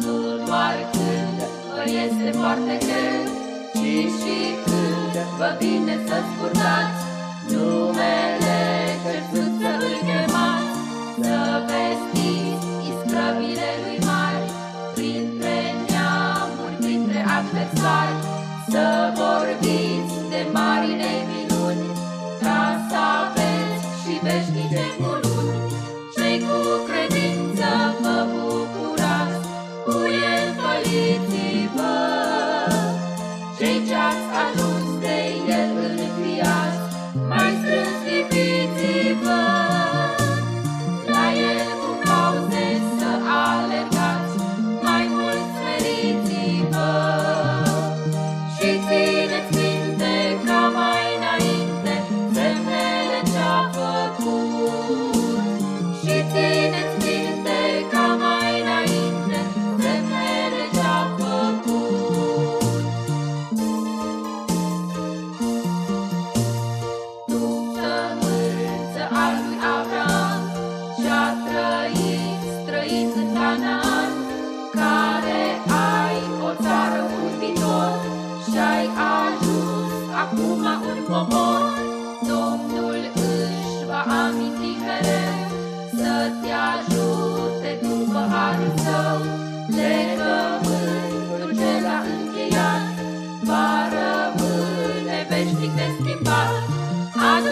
Nu doar când vă este foarte greu, ci și când vă vine să scurtați numele. aici ați ajuns. planul său de cământ ce l-a încheiat, va rămâne veșnic neschimbat. Adu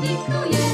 Ridículo, yeah.